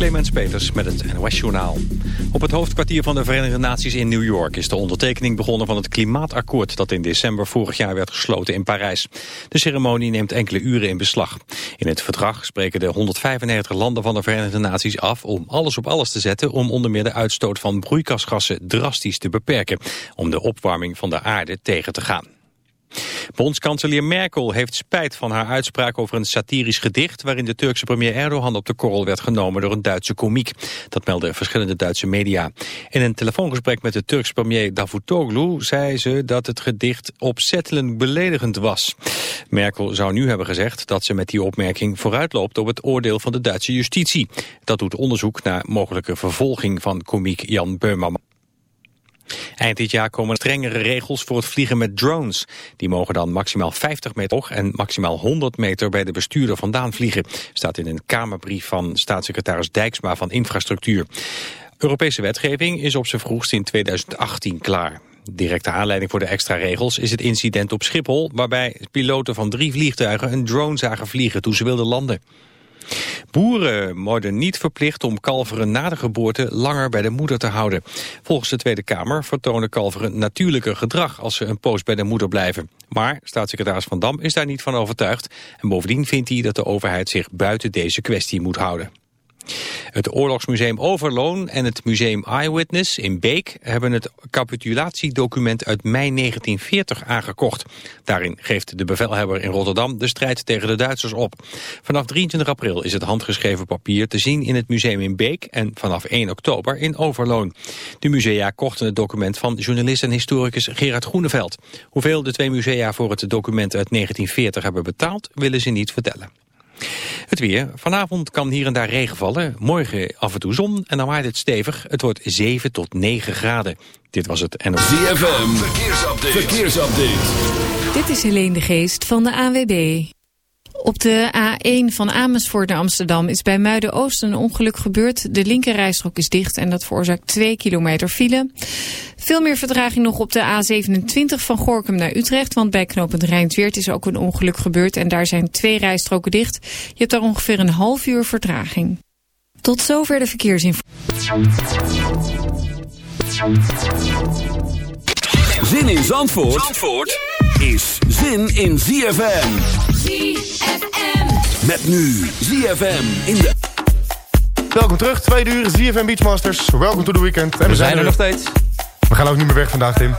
Clemens Peters met het NOS Journaal. Op het hoofdkwartier van de Verenigde Naties in New York... is de ondertekening begonnen van het klimaatakkoord... dat in december vorig jaar werd gesloten in Parijs. De ceremonie neemt enkele uren in beslag. In het verdrag spreken de 195 landen van de Verenigde Naties af... om alles op alles te zetten om onder meer de uitstoot van broeikasgassen drastisch te beperken... om de opwarming van de aarde tegen te gaan. Bondskanselier Merkel heeft spijt van haar uitspraak over een satirisch gedicht... waarin de Turkse premier Erdogan op de korrel werd genomen door een Duitse komiek. Dat melden verschillende Duitse media. In een telefoongesprek met de Turkse premier Davutoglu zei ze dat het gedicht opzettelijk beledigend was. Merkel zou nu hebben gezegd dat ze met die opmerking vooruitloopt op het oordeel van de Duitse justitie. Dat doet onderzoek naar mogelijke vervolging van komiek Jan Beumerman. Eind dit jaar komen strengere regels voor het vliegen met drones. Die mogen dan maximaal 50 meter hoog en maximaal 100 meter bij de bestuurder vandaan vliegen. Staat in een Kamerbrief van staatssecretaris Dijksma van Infrastructuur. Europese wetgeving is op zijn vroegst in 2018 klaar. Directe aanleiding voor de extra regels is het incident op Schiphol... waarbij piloten van drie vliegtuigen een drone zagen vliegen toen ze wilden landen. Boeren worden niet verplicht om kalveren na de geboorte langer bij de moeder te houden. Volgens de Tweede Kamer vertonen kalveren natuurlijker gedrag als ze een poos bij de moeder blijven. Maar staatssecretaris Van Dam is daar niet van overtuigd en bovendien vindt hij dat de overheid zich buiten deze kwestie moet houden. Het Oorlogsmuseum Overloon en het Museum Eyewitness in Beek hebben het capitulatiedocument uit mei 1940 aangekocht. Daarin geeft de bevelhebber in Rotterdam de strijd tegen de Duitsers op. Vanaf 23 april is het handgeschreven papier te zien in het museum in Beek en vanaf 1 oktober in Overloon. De musea kochten het document van journalist en historicus Gerard Groeneveld. Hoeveel de twee musea voor het document uit 1940 hebben betaald willen ze niet vertellen. Het weer. Vanavond kan hier en daar regen vallen. Morgen af en toe zon en dan waait het stevig. Het wordt 7 tot 9 graden. Dit was het NOS. ZFM. Verkeersupdate. Verkeersupdate. Dit is Helene de Geest van de AWB. Op de A1 van Amersfoort naar Amsterdam is bij Muiden-Oost een ongeluk gebeurd. De linkerrijstrook is dicht en dat veroorzaakt 2 kilometer file. Veel meer vertraging nog op de A27 van Gorkum naar Utrecht. Want bij knooppunt Rijnsweert is ook een ongeluk gebeurd en daar zijn twee rijstroken dicht. Je hebt daar ongeveer een half uur vertraging. Tot zover de verkeersinformatie. Zin in Zandvoort, Zandvoort is zin in ZFM. ZFM. Met nu ZFM in de... Welkom terug, tweede uur ZFM Beachmasters. Welkom to the weekend. En we, zijn er nog steeds. We gaan ook niet meer weg vandaag, Tim.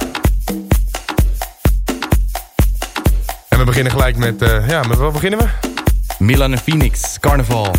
En we beginnen gelijk met... Uh, ja, met wat beginnen we? Milan en Phoenix, Carnaval.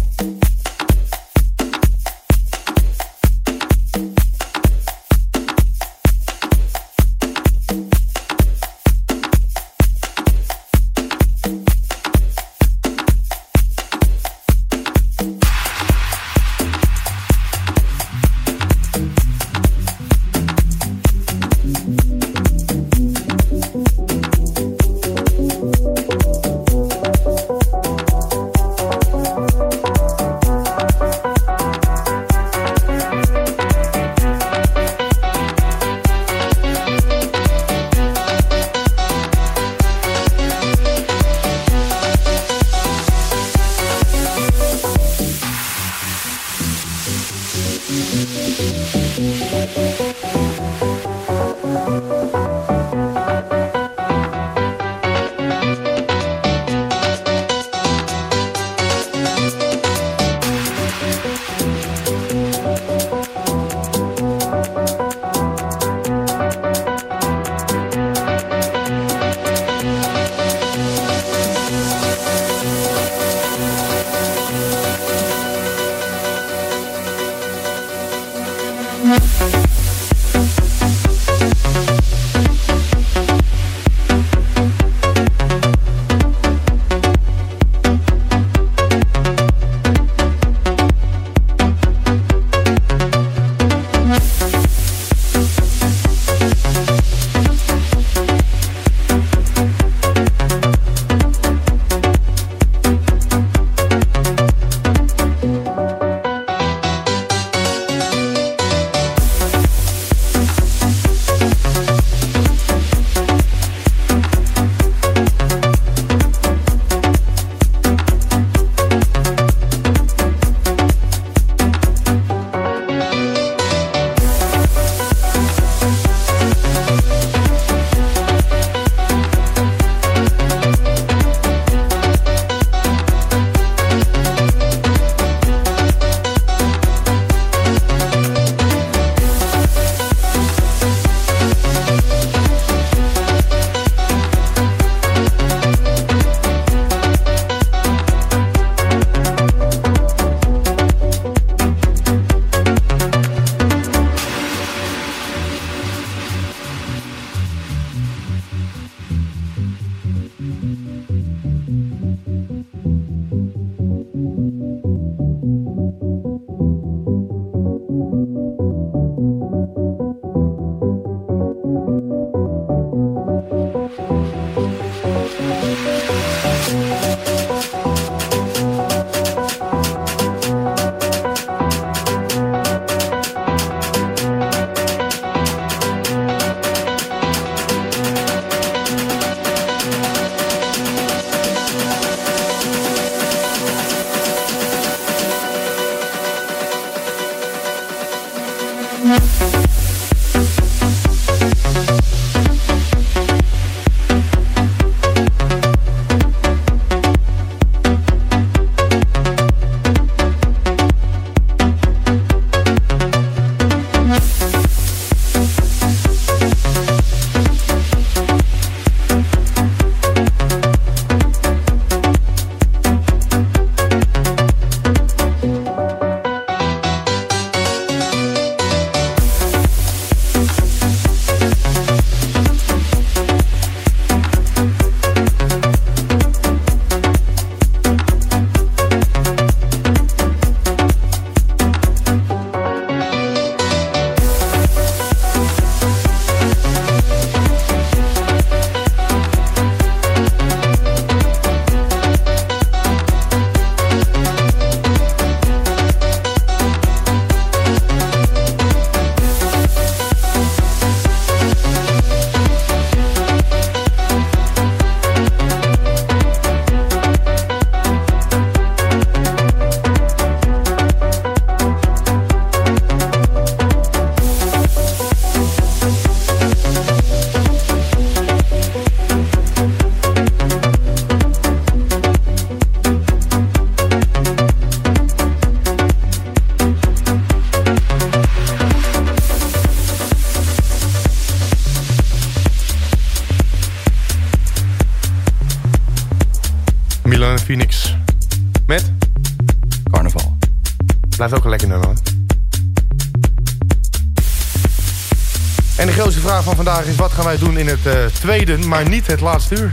Gaan wij doen in het eh, tweede, maar niet het laatste uur?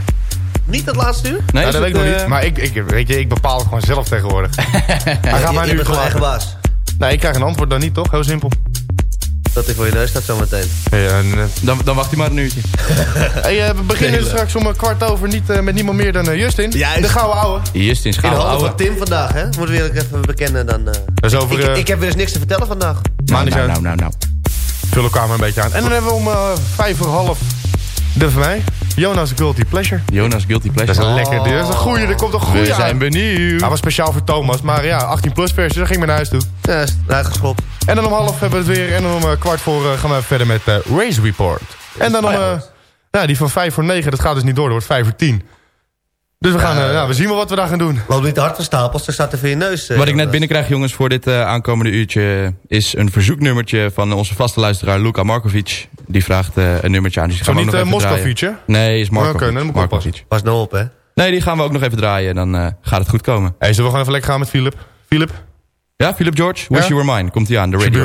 Niet het laatste uur? Nee, is dat weet ik nog eh, niet. Maar ik, ik, weet je, ik bepaal het gewoon zelf tegenwoordig. Hij gaat mij je nu bent gewoon eigen baas. Nee, ik krijg een antwoord dan niet, toch? Heel simpel. Dat hij voor je neus staat zometeen. Ja, en, eh, Dan, dan wacht hij maar een uurtje. hey, we beginnen Hele. straks om een kwart over niet met niemand meer dan Justin. Juist. De gouden ouwe. Justin In de Schouw, handen van ouwe. Tim vandaag, hè? Moeten we eerlijk even bekennen dan... eh. Dat is over... Ik, ik heb weer eens niks te vertellen vandaag. Nou, is nou, nou, nou, nou. Vul elkaar maar een beetje aan. En dan hebben we om eh, vijf voor half de van mij. Jonas Guilty Pleasure. Jonas Guilty Dat is Pleasure. een lekker. Dat is een goeie. Er komt een goeie We zijn benieuwd. Hij was speciaal voor Thomas. Maar ja, 18 plus versie. Dan ging ik maar naar huis toe. Ja, is eruit geschopt. En dan om half hebben we het weer. En dan om eh, kwart voor eh, gaan we verder met Race Report. En dan om... eh, ja, die van 5 voor 9. Dat gaat dus niet door. Dat wordt 5 voor 10. Dus we, gaan, eh, ja, we zien wel wat we daar gaan doen. Loop niet te hard gestapeld, ze staat er voor je neus. eh, Wat ik net binnenkrijg, jongens, voor dit eh, aankomende uurtje... is een verzoeknummertje van onze vaste luisteraar Luka Markovic. Die vraagt eh, een nummertje aan. Dus Zo gaan we niet ook uh, nog even draaien. Nee, is Markovic. Oké, dan Markovic. Pas nou op, hè. Nee, die gaan we ook nog even draaien. Dan eh, gaat het goed komen. Hey, zullen we gewoon even lekker gaan met Philip? Philip? Ja, Philip George, Wish Ja? You Were Mine. Komt hij aan, de radio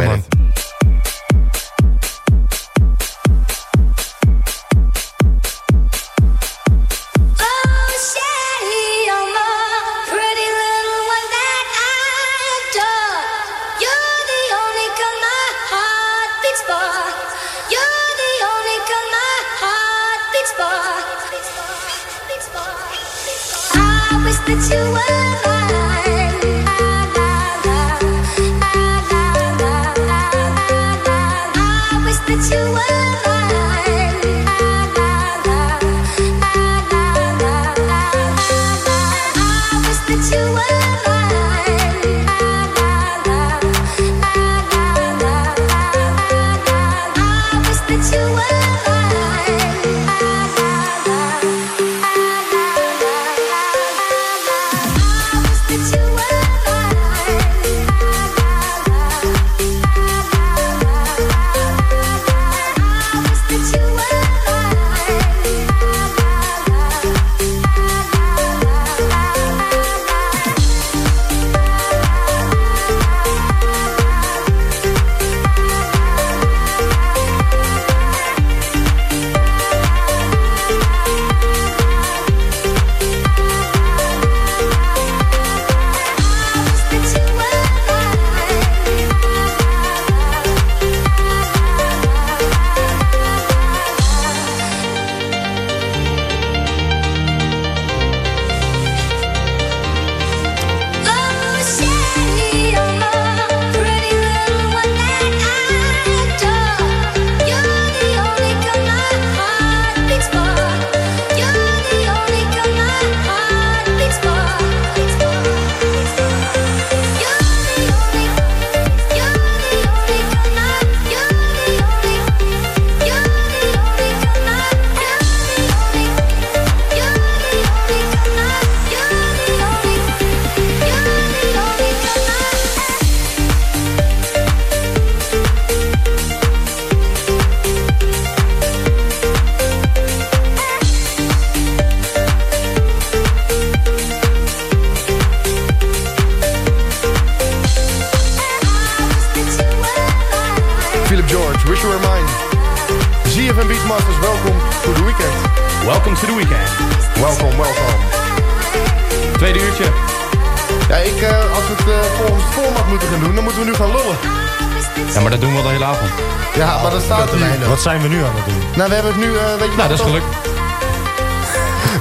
zijn we nu aan het doen? Nou, we hebben het nu, eh, weet je Nou, dat is geluk.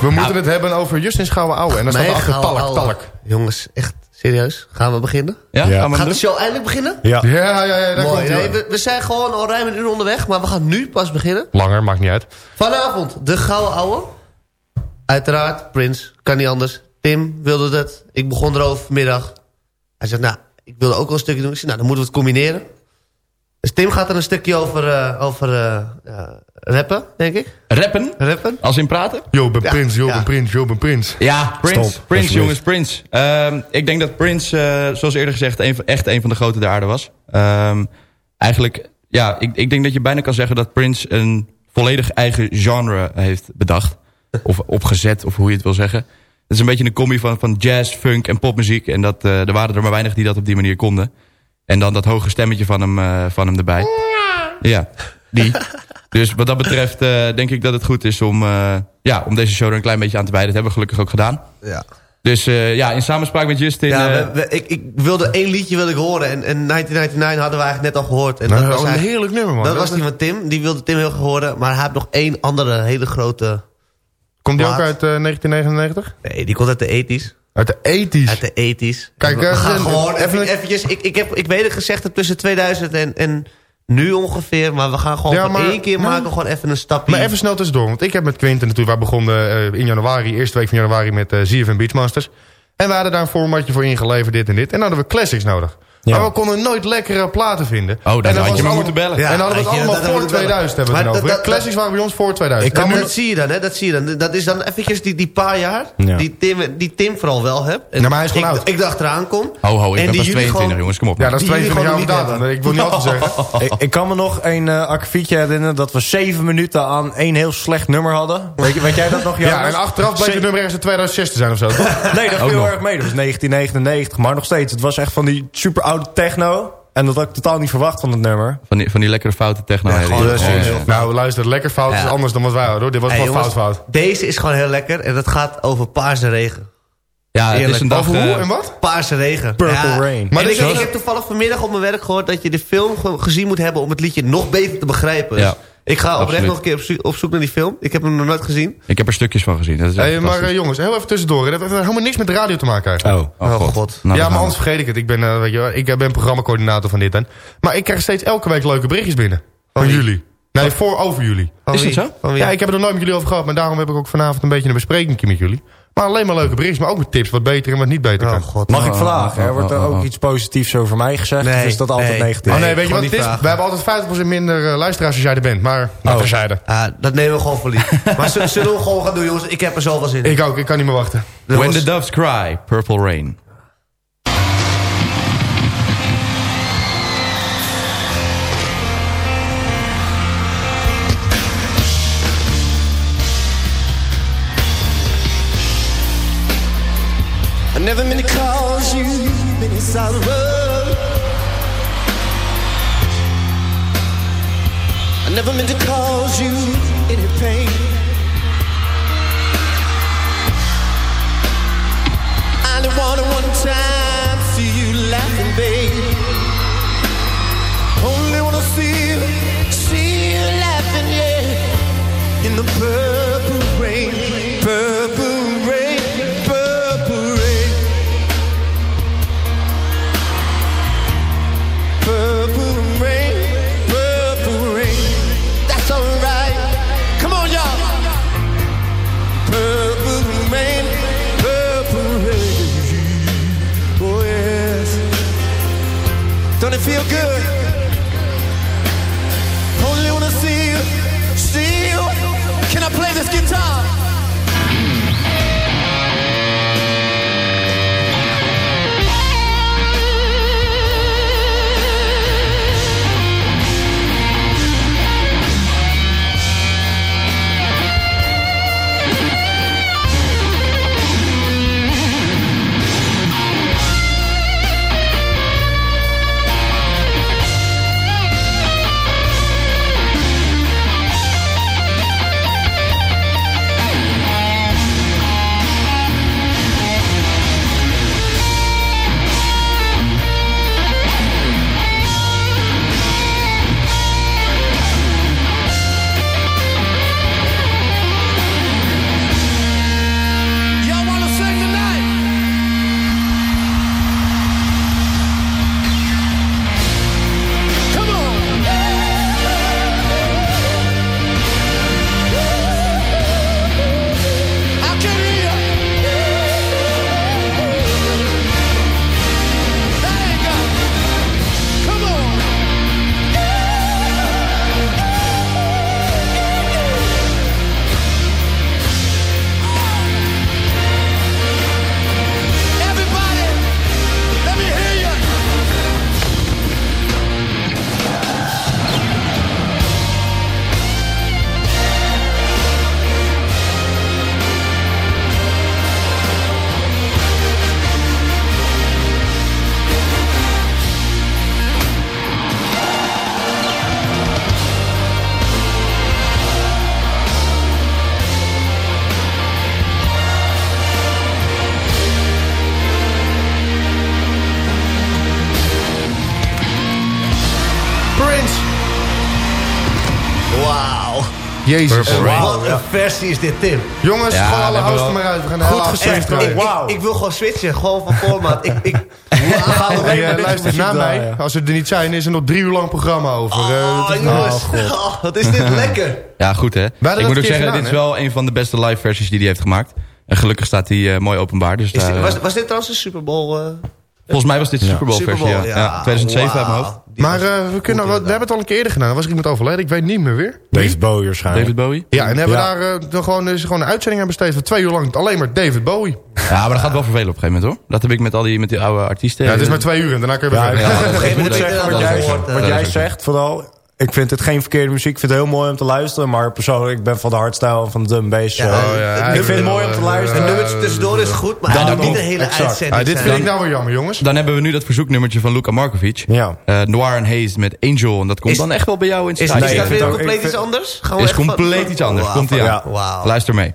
We moeten het hebben over Justin Schouwen Ouwe. En dan staat er achter talk, talk. Jongens, echt serieus. Gaan we beginnen? Ja, Ja. gaan we Gaat de show eindelijk beginnen? Ja. Ja, ja, ja, daar Mooi. komt Nee, hij. we, we zijn gewoon al ruim een uur onderweg, maar we gaan nu pas beginnen. Langer, maakt niet uit. Vanavond, de Gouden Ouwe. Uiteraard, Prins, kan niet anders. Tim wilde dat. Ik begon erover vanmiddag. Hij zegt, nou, ik wilde ook wel een stukje doen. Ik zei, nou, dan moeten we het combineren. Dus Tim gaat er een stukje over, eh, over eh, eh, rappen, denk ik. Rappen? Rappen. Als in praten? Jo, ben Ja, prins, jo, ja. ben prins, jo, ben prins. Ja. Stop, Prince, alsjeblieft. jongens, Prince. Ehm, ik denk dat Prince, eh, zoals eerder gezegd, een, echt een van de grote der aarde was. Ehm, eigenlijk, ja, ik, ik denk dat je bijna kan zeggen dat Prince een volledig eigen genre heeft bedacht. Of opgezet, of hoe je het wil zeggen. is een beetje een combi van, van jazz, funk en popmuziek. En dat, eh, er waren er maar weinig die dat op die manier konden. En dan dat hoge stemmetje van hem, eh, van hem erbij. Ja, die. Dus wat dat betreft eh, denk ik dat het goed is om, eh, ja, om deze show er een klein beetje aan te wijden. Dat hebben we gelukkig ook gedaan. Ja. Dus eh, ja, in samenspraak met Justin... Ja, eh, we- we- ik, ik wilde één liedje wilde ik horen. En, en 1999 hadden we eigenlijk net al gehoord. En Nou, dat was een eigenlijk- heerlijk nummer, man. Dat was die van Tim. Die wilde Tim heel graag horen. Maar hij heeft nog één andere hele grote... Komt die ook uit eh, 1999? Nee, die komt uit de 80s. Uit de 80s. Uit de 80s. Kijk, we eh, gaan en- gewoon even- even, eventjes... Ik, ik, heb, ik weet het gezegd heb tussen 2000 en, en nu ongeveer. Maar we gaan gewoon Ja, maar- één keer nee. maken. Gewoon even een stapje. Maar even snel tussendoor, want ik heb met Quinten natuurlijk... Wij begonnen eh, in januari, eerste week van januari met eh ZFM Beachmasters. En we hadden daar een formatje voor ingeleverd, dit en dit. En dan hadden we classics nodig. Ja. Maar we konden nooit lekkere platen vinden. Oh, dan had je allemaal- moeten bellen. Ja, en dan hadden we het allemaal voor hebben we 2000 hebben we het Maar over. dat- dat- Classics waren bij ons voor 2000. Ik kan Maar dat zie je dan, hè? Dat zie je dan. Dat is dan eventjes die, die paar jaar Ja. die, Tim, die Tim vooral wel hebt. En maar hij is gewoon ik, oud. ik dacht eraan kom. Ho, ho, ik En ben die pas jullie 22 gewoon- jongens, kom op. ja, dat is die jullie 22 jaar datum. Ik wil niet altijd zeggen. ik, ik kan me nog een eh akkefietje herinneren dat we zeven minuten aan één heel slecht nummer hadden. Weet, je, weet jij dat nog? Ja, en achteraf bleek Ze- het nummer ergens in 2006 te zijn of zo. Nee, dat viel nog. erg mee. Dat was 1999, maar nog steeds. Het was echt van die super oude techno. En dat had ik totaal niet verwacht van het nummer. Van die, van die lekkere foute techno. Ja, herrie. gewoon- Ja, gewoon ja, ja. heel- Nou, luister, lekker fout is anders dan wat wij hadden, hoor. Dit was Hey, wel fout jongens, fout. Deze is gewoon heel lekker. En dat gaat over paarse regen. Ja, het is Eerlijk. een dag... Over hoe eh, en wat? Paarse regen. Purple Rain. Maar ik, ik heb toevallig vanmiddag op mijn werk gehoord... dat je de film gewoon gezien moet hebben... om het liedje nog beter te begrijpen. Ja, Dus ik ga oprecht nog een keer op, zo- op zoek naar die film. Ik heb hem nog nooit gezien. Ik heb er stukjes van gezien. Dat is echt Hey, maar eh, jongens, heel even tussendoor. Dat heeft helemaal niks met de radio te maken eigenlijk. Oh. Oh, Oh, god. God. Nou, ja, maar anders vergeet ik het. Ik ben, eh, weet je, wel, ik eh, ben programmacoördinator van dit en. Maar ik krijg steeds elke week leuke berichtjes binnen. Van jullie. Nee, voor over jullie. Van Is wie? dat zo? Van? Ja, ik heb het er nooit met jullie over gehad. Maar daarom heb ik ook vanavond een beetje een bespreking met jullie. Maar alleen maar leuke berichtjes. Maar ook met tips wat beter en wat niet beter Oh, kan. God. Mag ik Oh, vragen? oh, hè? Wordt er oh, oh, ook oh. iets positiefs over mij gezegd? Nee, of is dat altijd nee. negatief? Oh nee, weet je wat het is? vragen. We hebben altijd 50% minder eh, luisteraars als jij er bent. Maar, Oh. terzijde. Ah, dat nemen we gewoon voor lief. maar zullen zullen we gewoon gaan doen, jongens? Ik heb er zoveel zin in. Ik ook, ik kan niet meer wachten. When Jongens, the Doves Cry, Purple Rain. Never meant to cause you any sorrow. I never meant to cause you any pain. I only wanted one time to see you laughing, babe. Only wanna see you, see you laughing, yeah. In the purple Jezus. Rain. Wat een versie is dit, Tim. Jongens, Ja, gewoon we alle wel- maar uit. We gaan Goed gezegd. Ik, ik, ik wil gewoon switchen, gewoon van format. ik, ik, we gaan alleen Hey, dit luister naar mij. Als ze er niet zijn, is er nog drie uur lang programma over. Eh, Oh, jongens. Oh. Oh, wat is dit lekker. Ja, goed hè. Ik moet een ook zeggen, gedaan, dit is wel een van de beste live versies die hij heeft gemaakt. En gelukkig staat hij eh, mooi openbaar. Dus daar, dit, eh, was, was dit trouwens een Super Bowl? eh, volgens mij was dit de Super Bowl versie. Ja, 2007 uit mijn hoofd. Die Maar eh, we, kunnen, we, we hebben het al een keer eerder gedaan. Er was er iemand overleden, ik weet niet meer weer. David Bowie waarschijnlijk. David Bowie. Ja, en hebben Ja. we daar eh, dan gewoon, is gewoon een uitzending aan besteed van twee uur lang. Alleen maar David Bowie. Ja, maar dat gaat wel vervelen op een gegeven moment hoor. Dat heb ik met al die, met die oude artiesten. Ja, het is maar twee uur en daarna kun je weer Ja, ja, ik dat- zeggen, wat jij, wat zegt vooral... Ik vind het geen verkeerde muziek. Ik vind het heel mooi om te luisteren. Maar persoonlijk, ik ben van de hardstyle en van de bass. Ja, eh, Oh, ja, hij ik vind het mooi om te eh, luisteren. Een nummertje tussendoor is goed, maar hij Dan moet niet de hele Exact. uitzending Ah, dit zijn. vind ik nou wel jammer, jongens. Dan hebben we nu dat verzoeknummertje van Luka Markovic. Ja. Eh, Noir en Haze met Angel. En dat komt Is- dan echt wel bij jou in het Is, dat weer ik compleet iets anders? We Is compleet van- iets anders. Komt ie van- aan. Wauw. Luister mee.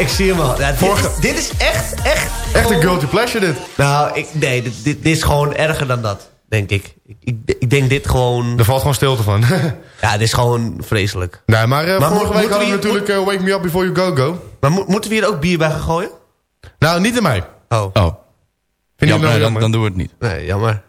Ik zie hem al. Ja, dit, Vorige- is, dit is echt, echt... Echt een Guilty Pleasure dit. Nou, ik, nee, dit, dit, dit is gewoon erger dan dat, denk ik. Ik, ik, ik denk dit gewoon... Er valt gewoon stilte van. Ja, dit is gewoon vreselijk. nee, maar, eh, Maar vorige moet- week hadden we hier- natuurlijk eh, Wake Me Up Before You Go Go. Maar mo- moeten we hier ook bier bij gaan gooien? Nou, niet in mij. Oh, Oh, Vind je ja, het nou nee, dan, jammer? dan doen we het niet. nee, jammer.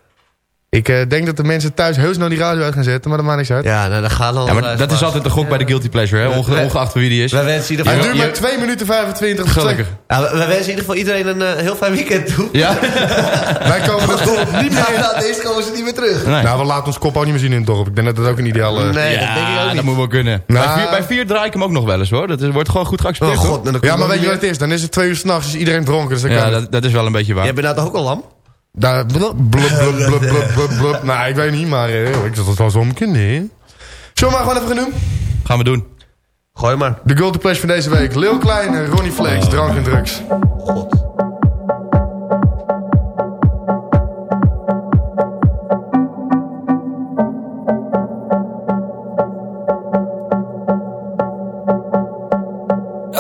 Ik eh, denk dat de mensen thuis heus nou die radio uit gaan zetten, maar dat maakt niks uit. Ja, nou, dan gaan we Ja, maar dat is altijd de gok bij de Guilty Pleasure, hè? Onge- ongeacht wie die is. We wensen, in ieder Het geval, duurt je- maar 2 minuten 25. dus Gelukkig. ja, we, we wensen in ieder geval iedereen een eh, heel fijn weekend toe. Ja? Wij komen het dorp niet meer in. Ja, deze komen ze niet meer terug. Nee. Nou, we laten ons kop ook niet meer zien in het dorp. Ik denk dat dat ook een ideaal... eh, Nee, ja, dat denk ik ook dat moet wel kunnen. Nou. bij, vier, bij vier draai ik hem ook nog wel eens, hoor. Dat is, wordt gewoon goed Oh geaccepteerd, hoor. god, en dan Ja, maar weet je wat het is? Dan is het twee uur s'nachts, is iedereen dronken. Dus Ja, dat, dat is wel een beetje waar. Jij bent nou toch ook al lam? Daar, blub, blub, blub, blub, blub, blub, blub. Nou, ik weet niet, maar eh, ik zat het wel zo om kunnen. Zullen we maar gewoon even gaan doen? Gaan we doen. Gooi maar. De Guilty Pleasure van deze week. Lil Klein en Ronnie Flex, drank en drugs. God.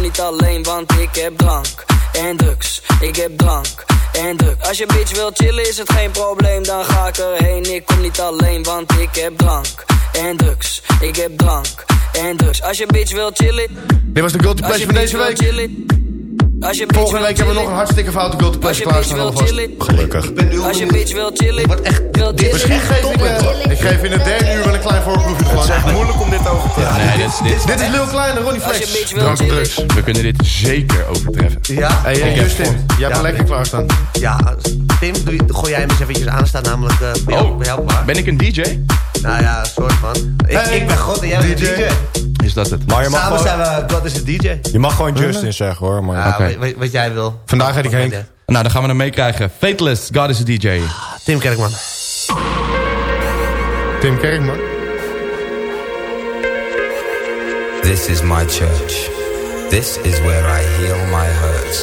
niet alleen, want ik heb drank en drugs. Ik heb drank en drugs. Als je bitch wil chillen is het geen probleem, dan ga ik erheen. Ik kom niet alleen, want ik heb drank en drugs. Ik heb drank en drugs. Als je bitch wil chillen, Dit was de van deze week. chillen. Als je bitch Volgende wil week hebben we nog chillen. een hartstikke foute guilty Als je pleasure bitch klaarstaan wil alvast. chillen. Gelukkig. Als je bitch wil chillen. Wordt echt... Wil Dit is Geef ik, ik geef in het derde uur wel een klein voorproefje Het is echt moeilijk om dit over te Nee, dit, is- dit, Dit is Lil Klein en Ronnie Flex. Drank en drugs. we kunnen dit zeker overtreffen. Ja, Hey, hey, Ik heb Justin, jij hebt Ja. hem lekker klaarstaan. ja, Tim, gooi jij hem eens eventjes aan. staat namelijk eh, bij, jou, Oh. bij jou klaar. Ben ik een DJ? Nou ja, soort van. Ik, Hey, ik ben God en jij bent de DJ. DJ. Is dat het? Maar je mag, Samen gewoon, zijn we God is de DJ. je mag gewoon Justin zeggen hoor. Maar Ja, Oké. wat, wat jij wil. Vandaag heet ik Henk. Nou, dan gaan we hem meekrijgen. Fateless, God is a DJ. Tim Kerkman. Tim Kerkman. This is my church. This is where I heal my hurts.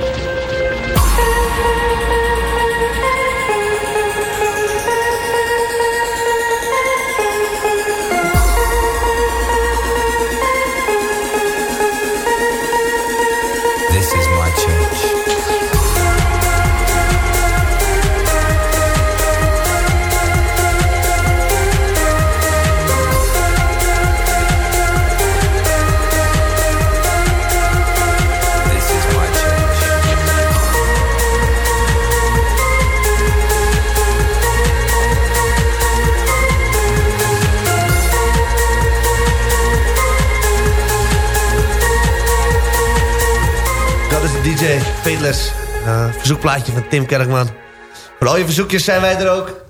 DJ, Fateless. Eh, verzoekplaatje van Tim Kerkman. Voor al je verzoekjes zijn wij er ook.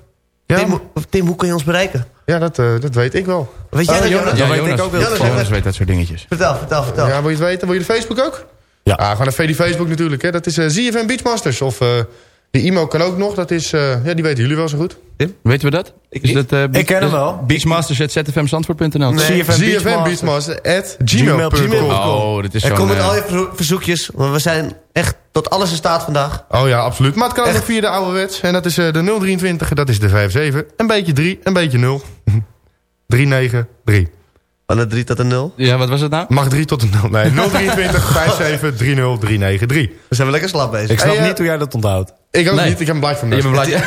Ja, Tim, hoe- Tim, hoe kun je ons bereiken? ja dat, eh, dat weet ik wel. Weet jij Oh, dat, Jonas? Jonas? Ja, weet ik ook wel. Jonas, Jonas weet dat soort dingetjes. Vertel, vertel, vertel. Ja, wil je het weten? Wil je de Facebook ook? Ja. Ah, gewoon even die Facebook natuurlijk. Hè. Dat is eh ZFM Beachmasters. Of die e-mail kan ook nog. Dat is, eh, ja, die weten jullie wel zo goed. Weten we dat? is dat eh, Ik ken hem wel. Beachmasters.zfmzandvoort.nl Nee. CFM ZFM Beachmasters. Beachmaster at gmail.com. gmail.com. Oh, dat is En kom met eh, al je verzo- verzoekjes, want we zijn echt tot alles in staat vandaag. Oh ja, absoluut. Maar het kan ook Echt? nog via de ouderwets. En dat is eh, de 023, dat is de 57. Een beetje 3, een beetje 0. 393. Van de 3 tot de 0. Ja, wat was het nou? Mag 3 tot een 0. Nee, 023 57 30 393. Dan zijn we lekker slap bezig. Ik snap Hey, eh, niet hoe jij dat onthoudt. Ik ook Nee. niet, ik heb een blij van Je mes. bent blij.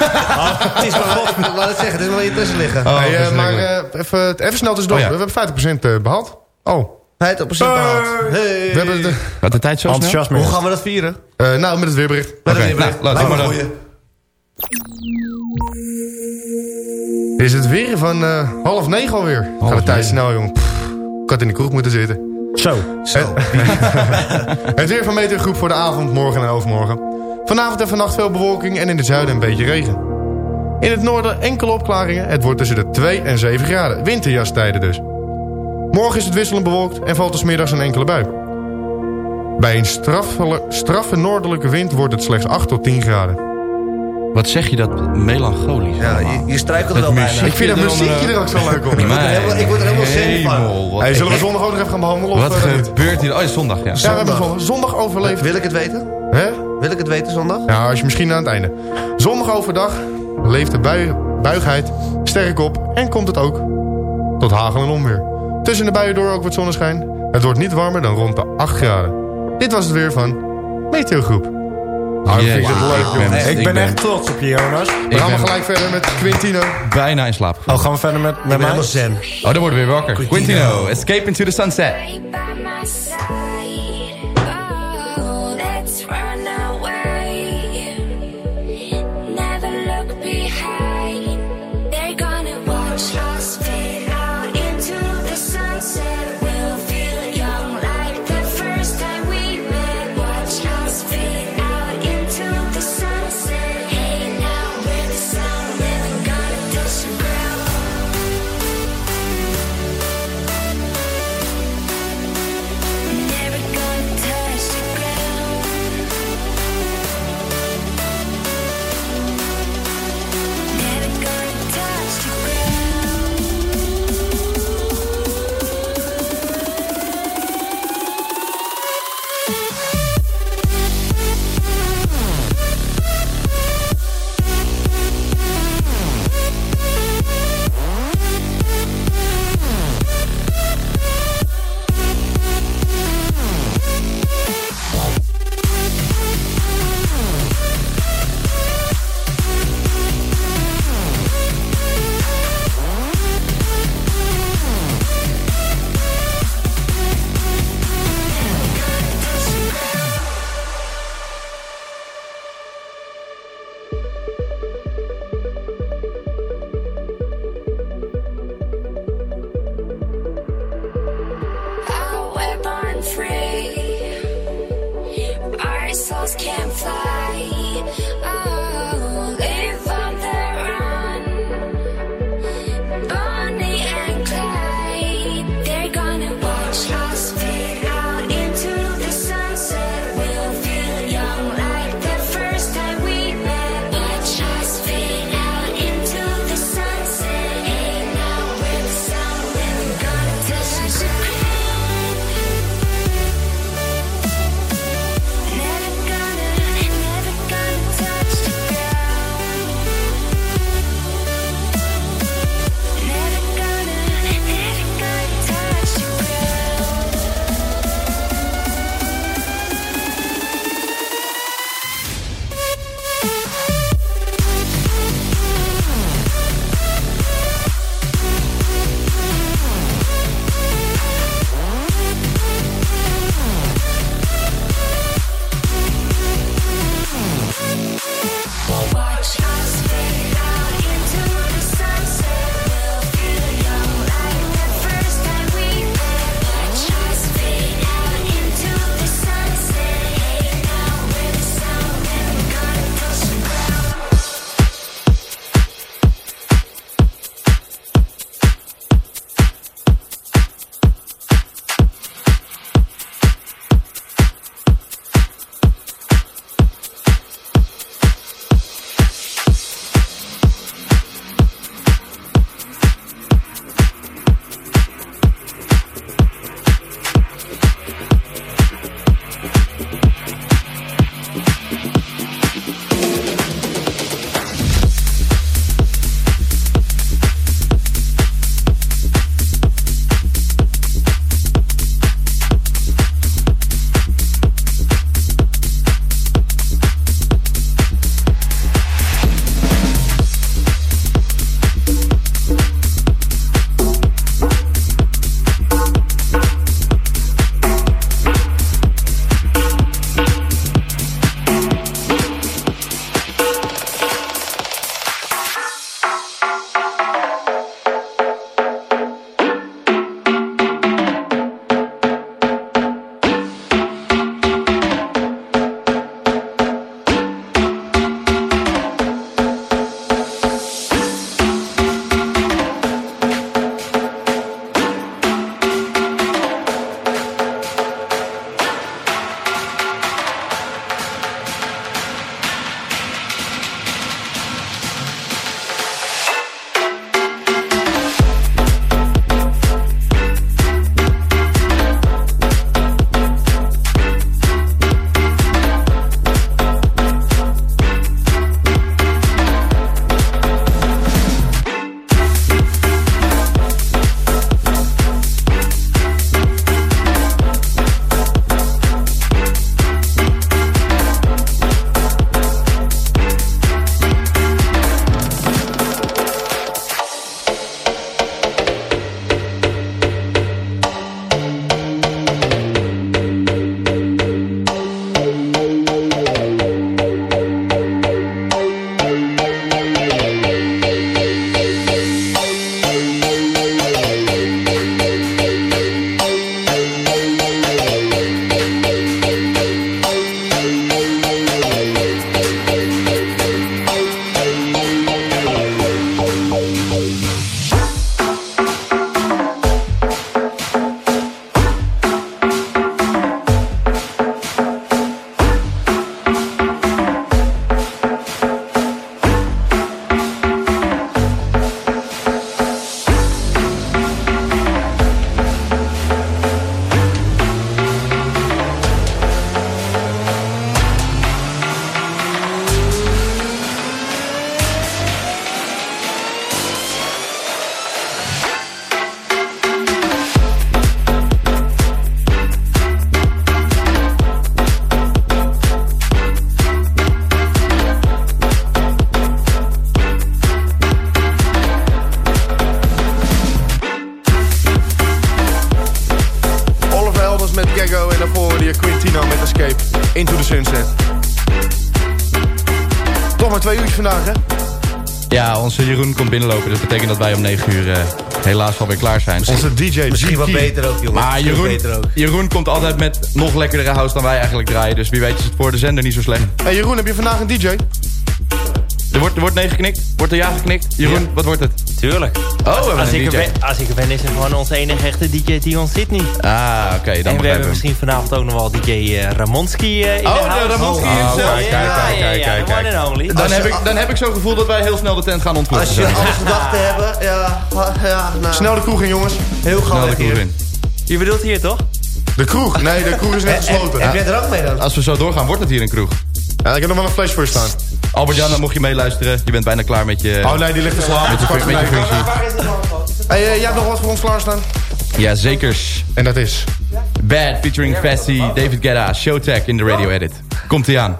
Het is maar, ik wou het zeggen, het is maar hier tussen liggen. Oh, Hey, eh, maar eh, even, even snel tussendoor. Oh, ja. We hebben 50% eh, behaald. Oh, Feit op behaald. Hey. we hebben de, Wat de tijd zo snel? Enthousiasme. Hoe gaan we dat vieren? eh, nou, met het weerbericht. Met Oké, een nou, laten we me maar een dan. goeie. Is het weer van eh, half negen alweer? Gaat de tijd snel, jongen. Had in de kroeg moeten zitten. Zo. Zo. Het weer van Meteorgroep voor de avond, morgen en overmorgen. Vanavond en vannacht veel bewolking en in het zuiden een beetje regen. In het noorden enkele opklaringen. Het wordt tussen de 2 en 7 graden. Winterjastijden dus. Morgen is het wisselend bewolkt en valt er 's middags een enkele bui. Bij een straffele- straffe noordelijke wind wordt het slechts 8 tot 10 graden. Wat zeg je dat melancholisch Ja, je, je struikelt er wel bijna. Ik vind dat muziekje er ook zo leuk op. Ik word er helemaal- er zen van. Hey, zullen we zondag ook nog even gaan behandelen? Wat gebeurt hier? Oh, ja, zondag, ja. Ja, we hebben zondag, zondag overleefd. Wil ik het weten? Hè? Wil ik het weten zondag? Ja, als je misschien aan het einde. Zondag overdag leeft de bui, buigheid sterk op en komt het ook tot hagel en onweer. Tussen de buien door ook wat zonneschijn. Het wordt niet warmer dan rond de 8 graden. Dit was het weer van Meteogroep. Ik vind het Jezus, leuk, ik ben- jongens. Ik Ik ben ben- echt trots op je, Jonas. We Ik gaan gelijk verder met Quintino. bijna in slaap. Oh, gaan we verder met, met Ik mij? zen. Oh, dan worden we weer wakker. Quintino, Escape into the Sunset. Escape, Into the Sunset. Toch maar twee uurtjes vandaag, hè? Ja, onze Jeroen komt binnenlopen. Dat betekent dat wij om 9 uur eh, helaas alweer klaar zijn. Onze DJ Misschien wat beter ook, jongen. Maar Jeroen, beter ook. Jeroen komt altijd met nog lekkerdere house dan wij eigenlijk draaien. Dus wie weet is het voor de zender niet zo slecht. Hey Jeroen, heb je vandaag een DJ? Er wordt, er wordt nee geknikt. Wordt er ja geknikt. Jeroen, wat wordt het? Tuurlijk. Oh, we hebben Als een ik, er DJ. ben, als ik er ben, is het gewoon onze enige echte DJ Dion Sydney. Ah, oké, dan en we hebben we. misschien vanavond ook nog wel DJ eh, Ramonski eh, in Oh, de house. Ramonski Oh, himself. ja, Kijk, ja, kijk, ja, kijk, ja, kijk, one only. Dan heb, ik, dan heb ik zo'n gevoel dat wij heel snel de tent gaan ontploffen. Als je alles gedacht te hebben, ja, ja nou, Snel de kroeg in, jongens. heel gauw Snel de kroeg in. Je bedoelt hier toch? De kroeg? Nee, de kroeg is net gesloten. Heb jij er ook mee dan? Als we zo doorgaan, wordt het hier een kroeg. Ja, ik heb nog wel een flash voor staan. Albert-Jan, dan mocht je meeluisteren. Je bent bijna klaar met je... Oh nee, die ligt te slapen. Met je, met je negen. functie. Hey, eh, jij hebt nog wat voor ons klaarstaan? Ja, zekers. En dat is... Bad featuring Fassi, David Guetta, Showtech in de radio edit. Komt ie aan.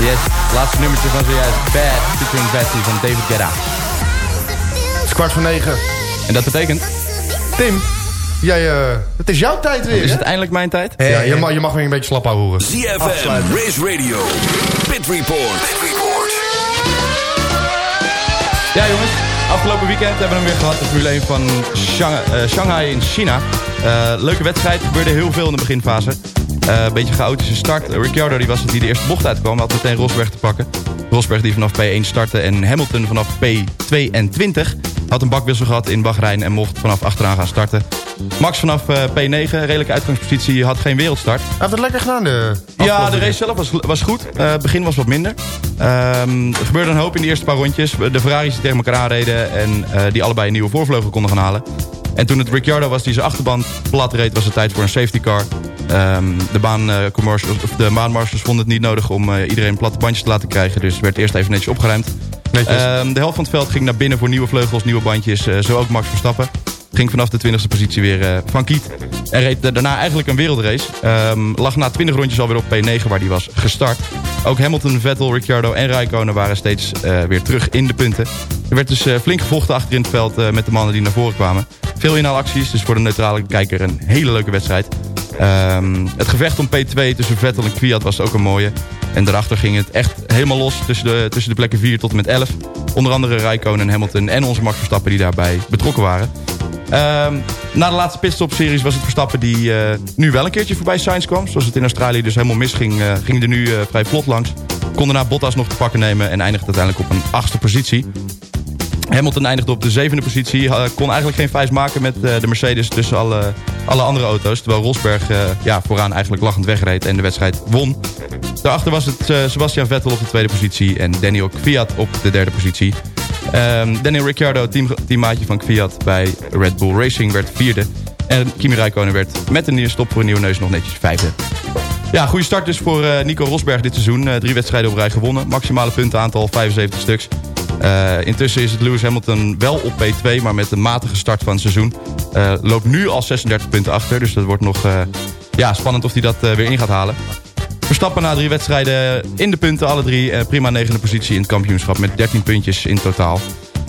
Yes, laatste nummertje van zojuist. Bad featuring Fassi van David Guetta. Het is kwart voor negen. En dat betekent... Tim, jij, eh, het is jouw tijd weer, Is hè? het eindelijk mijn tijd? Ja, je mag, je mag weer een beetje slap horen. ZFM, Race Radio, Pit Report. Pit Report. Ja jongens, afgelopen weekend hebben we hem weer gehad. De Formule 1 van Shang- eh, Shanghai in China. Eh, leuke wedstrijd, gebeurde heel veel in de beginfase. Eh, Een beetje chaotische start. Ricciardo die was het die de eerste bocht uitkwam. Had meteen Rosberg te pakken. Rosberg die vanaf P1 startte en Hamilton vanaf P22. Had een bakwissel gehad in Bahrein en mocht vanaf achteraan gaan starten. Max vanaf eh, P9, redelijke uitgangspositie, had geen wereldstart. Hij heeft het lekker gedaan, de Ja, de race zelf was, was goed. Eh, het begin was wat minder. Ehm, er gebeurde een hoop in de eerste paar rondjes. De Ferraris die tegen elkaar aanreden en eh, die allebei een nieuwe voorvleugel konden gaan halen. En toen het Ricciardo was die zijn achterband plat reed, was het tijd voor een safety car. Ehm, de, baan, eh, de baanmarshals vonden het niet nodig om eh, iedereen platte bandjes te laten krijgen. Dus werd eerst even netjes opgeruimd. Netjes. Ehm, de helft van het veld ging naar binnen voor nieuwe vleugels, nieuwe bandjes. eh, zo ook Max Verstappen. Ging vanaf de 20e positie weer eh, van Kiet. En reed daarna eigenlijk een wereldrace. Ehm, lag na 20 rondjes alweer op P9 waar die was gestart. Ook Hamilton, Vettel, Ricciardo en Raikkonen waren steeds eh, weer terug in de punten. Er werd dus eh, flink gevochten achter in het veld met de mannen die naar voren kwamen. Veel inhaalacties, dus voor de neutrale kijker een hele leuke wedstrijd. Ehm, het gevecht om P2 tussen Vettel en Kwiat was ook een mooie. En daarachter ging het echt helemaal los tussen de, tussen de plekken 4 tot en met 11. Onder andere Raikkonen en Hamilton en onze Max Verstappen die daarbij betrokken waren. Ehm, na de laatste pitstop-series was het Verstappen die eh, nu wel een keertje voorbij Sainz kwam. Zoals het in Australië dus helemaal misging, eh ging hij er nu eh, vrij vlot langs. Kon daarna Bottas nog te pakken nemen en eindigde uiteindelijk op een achtste positie. Hamilton eindigde op de zevende positie. Eh, kon eigenlijk geen vijs maken met eh, de Mercedes tussen alle, alle andere auto's. Terwijl Rosberg eh, ja, vooraan eigenlijk lachend wegreed en de wedstrijd won. Daarachter was het eh, Sebastian Vettel op de tweede positie en Daniel Kvyat op de derde positie. Ehm, Daniel Ricciardo, team, teammaatje van Kvyat bij Red Bull Racing, werd vierde. En Kimi Räikkönen werd met een nieuwe stop voor een nieuwe neus nog netjes vijfde. Ja, goede start dus voor eh, Nico Rosberg dit seizoen. Eh, drie wedstrijden op rij gewonnen. Maximale puntenaantal 75 stuks. Eh, intussen is het Lewis Hamilton wel op P2, maar met een matige start van het seizoen. Loopt nu al 36 punten achter, dus dat wordt nog ja, spannend of hij dat weer in gaat halen. Verstappen na drie wedstrijden in de punten, alle drie. Eh, prima negende positie in het kampioenschap met 13 puntjes in totaal.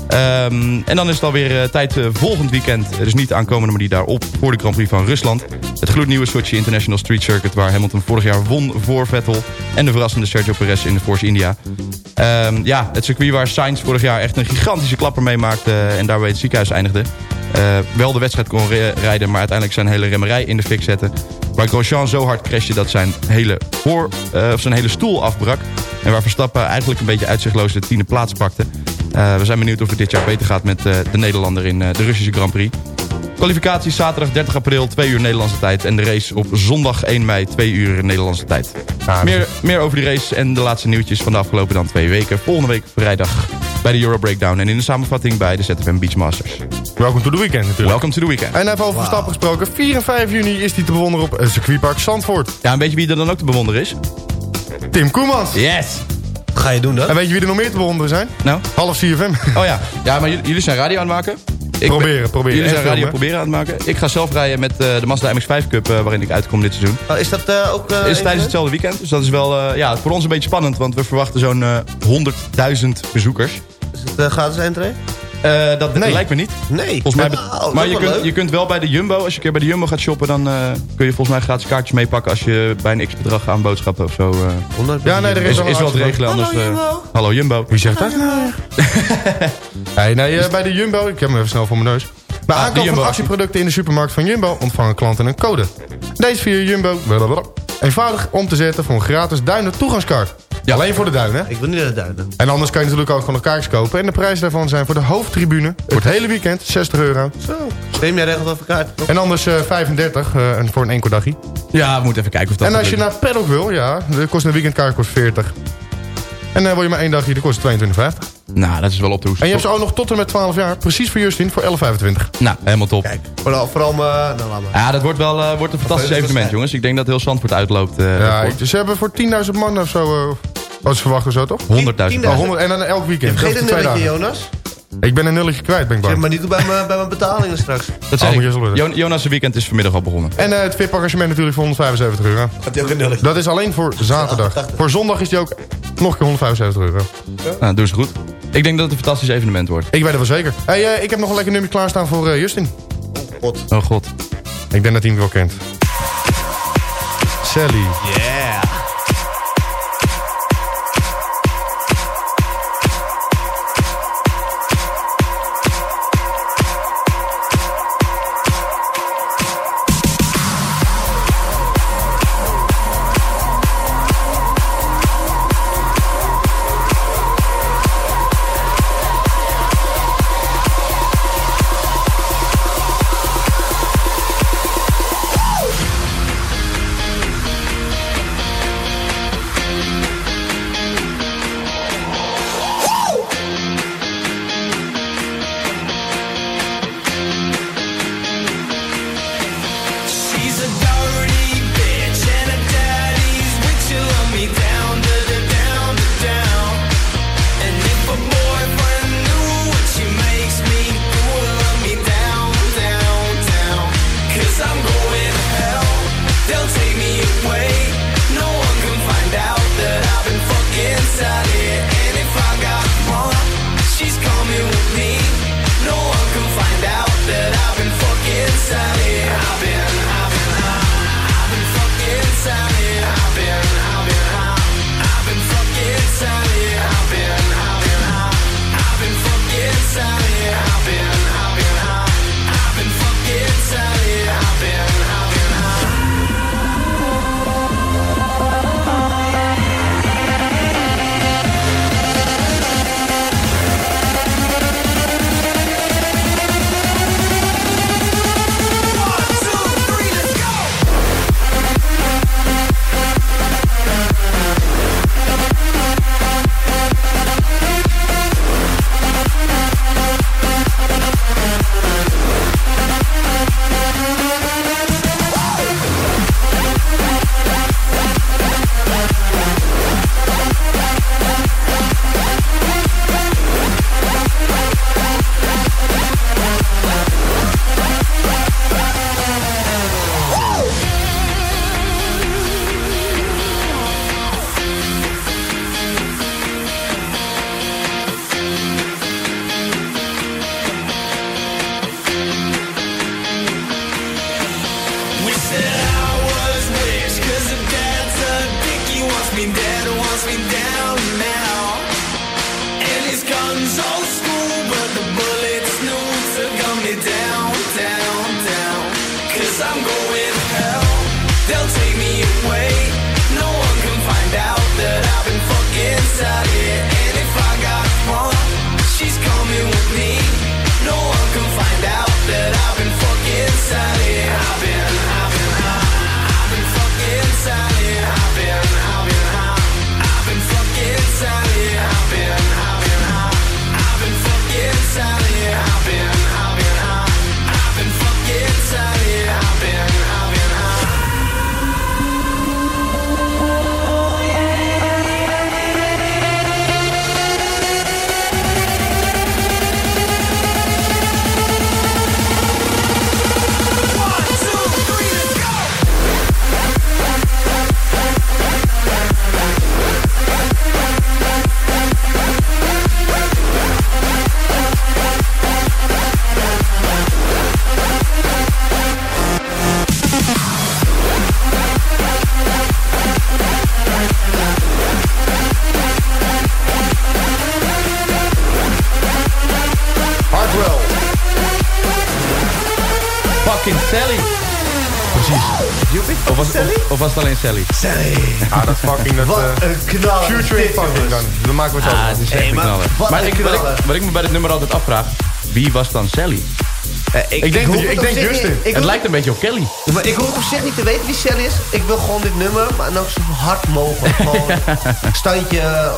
Ehm, en dan is het alweer eh, tijd eh, volgend weekend. Dus niet de aankomende, maar die daarop voor de Grand Prix van Rusland. Het gloednieuwe Sochi International Street Circuit... waar Hamilton vorig jaar won voor Vettel. En de verrassende Sergio Perez in de Force India. Ehm, ja, het circuit waar Sainz vorig jaar echt een gigantische klapper meemaakte... en daarbij het ziekenhuis eindigde. Eh, wel de wedstrijd kon rijden, maar uiteindelijk zijn hele remmerij in de fik zetten. Waar Grosjean zo hard crashte dat zijn hele, voor, eh, of zijn hele stoel afbrak. En waar Verstappen eigenlijk een beetje uitzichtloos de tiende plaats pakte. Eh, we zijn benieuwd of het dit jaar beter gaat met de Nederlander in de Russische Grand Prix. Kwalificatie zaterdag 30 april, 2 uur Nederlandse tijd. En de race op zondag 1 mei, 2 uur Nederlandse tijd. meer, meer over die race en de laatste nieuwtjes van de afgelopen dan twee weken. Volgende week vrijdag bij de Euro Breakdown. En in de samenvatting bij de ZFM Beach Masters. Welcome to the weekend natuurlijk. Welcome to the weekend. En even over Verstappen gesproken. 4 en 5 juni is hij te bewonderen op het circuitpark Zandvoort. Ja, en weet je wie er dan ook te bewonderen is? Tim Koemans. Yes! Wat ga je doen dan? En weet je wie er nog meer te bewonderen zijn? Nou? Half CFM. Oh ja. Ja, maar jullie jullie zijn radio aan het maken. Ik Proberen, ben- proberen. Jullie zijn radio filmen. proberen aan het maken. Ik ga zelf rijden met eh, de Mazda MX-5 Cup eh, waarin ik uitkom dit seizoen. Oh, is dat eh, ook... eh, is tijdens hetzelfde weekend. Dus dat is wel eh, ja, voor ons een beetje spannend. Want we verwachten zo'n eh 100.000 bezoekers. Is het gratis entree? Eh, dat Nee. lijkt me niet. Nee. Volgens mij, Nou, dat maar is je kunt, leuk. je kunt wel bij de Jumbo, als je een keer bij de Jumbo gaat shoppen... dan eh, kun je volgens mij gratis kaartjes meepakken... als je bij een x-bedrag aan boodschappen of zo... eh, Honderd Ja, nee, er is, is, wel is een wel te actie. regelen. Hallo, Jumbo. hallo Jumbo. Wie zegt dat? hey, nee, bij de Jumbo, ik heb hem even snel voor mijn neus. Bij Ah, de aankoop van actieproducten in de supermarkt van Jumbo ontvangen klanten een code. Deze via Jumbo blablabla, eenvoudig om te zetten voor een gratis duinen toegangskaart. Ja. Alleen voor de duinen. hè? Ik wil niet naar de duinen. En anders kan je natuurlijk ook gewoon nog kaartjes kopen. En de prijzen daarvan zijn voor de hoofdtribune het hele weekend 60 euro. Zo. Neem jij regelt over kaart. En anders eh, 35 eh, en voor een enkel dagje. Ja, we moeten even kijken of dat En als je naar paddock wil, ja, de kost een weekendkaart kost 40. En dan wil je maar één dagje, dat kost 22,50. Nou, dat is wel op de hoes. En je hebt ze ook nog tot en met 12 jaar, precies voor Justin, voor 11,25. Nou, helemaal top. Kijk, vooral, vooral me... Nou, laat maar. Ja, dat wordt wel eh, wordt een fantastisch evenement, gek. jongens. Ik denk dat heel Zandvoort uitloopt. eh Ja, ik- ze hebben voor 10.000 man of zo, eh, wat ze verwachten zo, toch? 100.000. Oh, 100, en dan elk weekend. Geen een nulletje. Jonas. Ik ben een nulletje kwijt, ben ik Zeg bang. maar niet bij mijn, bij mijn betalingen straks. Dat zeg Oh, moet ik. Jonas' weekend is vanmiddag al begonnen. En eh, het VIP-engagement natuurlijk voor 175 euro. Gaat hij ook een nulletje? Dat is alleen voor zaterdag. Voor zondag is die ook nog een keer 175 euro. Nou, doe eens goed. Ik denk dat het een fantastisch evenement wordt. Ik weet het wel zeker. Hey, eh, ik heb nog een lekker nummer klaarstaan voor eh, Justin. God. Oh god. Ik denk dat hij hem wel kent. Sally. Yeah. Sally? Sally. Ah, dat fucking... Dat, Wat eh, een knal. Futuring fucking dan. Dat maken we zo. Ah, het is echt Hey, maar knaller. wat Maar een ik, wat, ik, knaller. wat ik me bij dit nummer altijd afvraag... Wie was dan Sally? Eh, Ik denk, ik denk Justin. niet- ik Het hoef- lijkt een beetje op Kelly. Maar ik hoef op zich niet te weten wie Sally is. Ik wil gewoon dit nummer, maar nog zo hard mogelijk. Gewoon standje...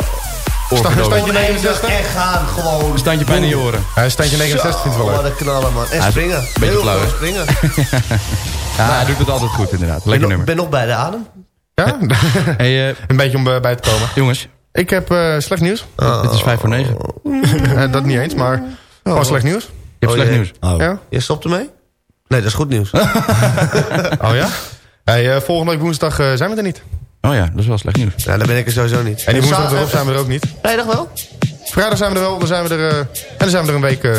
Sta- Standje gewoon 69? En gaan, gewoon. Standje pijn in je oren. Hij standje 69 vindt het wel Wat een knaller, man. En springen. Heel flauw, veel springen. Ja, hij doet het altijd goed inderdaad. Ik Lekker ben, nog- nummer. ben nog bij de adem. Ja? Hey, eh, een beetje om eh, bij te komen. jongens, Ik heb eh, slecht nieuws. het is vijf voor negen. Eh, dat niet eens, maar gewoon slecht nieuws. Je hebt Oh, slecht nieuws. Ja? Je stopt ermee? Nee, dat is goed nieuws. Oh ja? Hey, volgende week woensdag zijn we er niet. Oh ja, dat is wel slecht nieuws. nou, dan ben ik er sowieso niet. En die woensdag erop zijn we er ook niet. Vrijdag wel? Vrijdag zijn we er wel, dan zijn we er, eh, en dan zijn we er een week eh,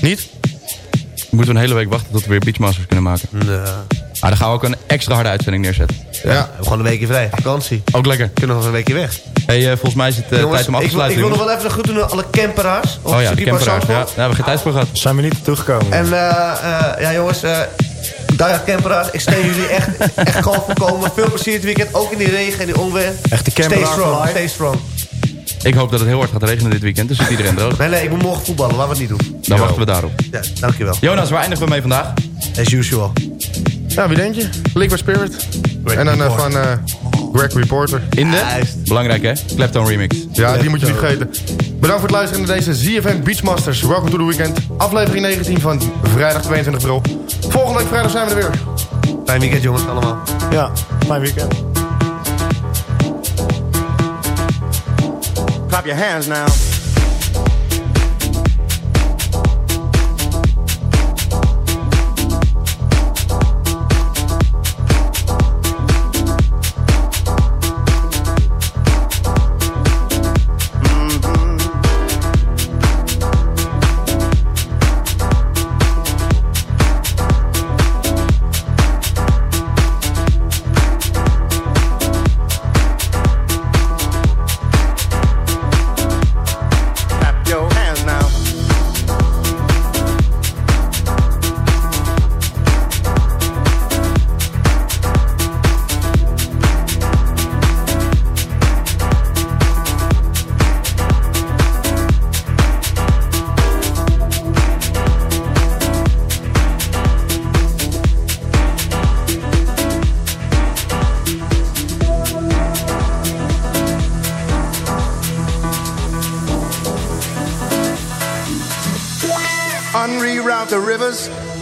niet. Moeten we een hele week wachten tot we weer Beachmasters kunnen maken. Nee. Ah, dan gaan we ook een extra harde uitzending neerzetten. Ja. we hebben gewoon een weekje vrij. Vakantie. Ook lekker. Kunnen nog een weekje weg. Hey, eh, volgens mij is het eh, Jongens, tijd om af te wil, ik sluiten. wil nog wel even een goed doen aan alle camperaars. Oh ja, de camperaars. Ja, Zandvoort. daar hebben we geen tijd voor gehad. Zijn we niet naartoe gekomen. En eh, eh, ja jongens, eh daar camperaars, ik steun jullie echt, echt gewoon voorkomen. Veel plezier het weekend, ook in die regen en die onweer. Echt de Stay strong, stay strong. Ik hoop dat het heel hard gaat regenen dit weekend, dus zit iedereen droog. Nee, nee, ik moet morgen voetballen, laten we het niet doen. Dan wachten we daarop. Ja, dankjewel. Jonas, waar eindigen we mee vandaag? As usual. Ja, wie denk je? Liquid Spirit. en dan eh, van eh, Greg Reporter. In de? Juist. Belangrijk hè? Clapton remix. Ja, die moet je niet vergeten. Bedankt voor het luisteren naar deze ZFM Beachmasters. Welcome to the weekend. Aflevering 19 van vrijdag 22 april. Volgende week vrijdag zijn we er weer. Fijn weekend jongens, allemaal. Ja, fijn weekend. Clap your hands now.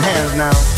hands now.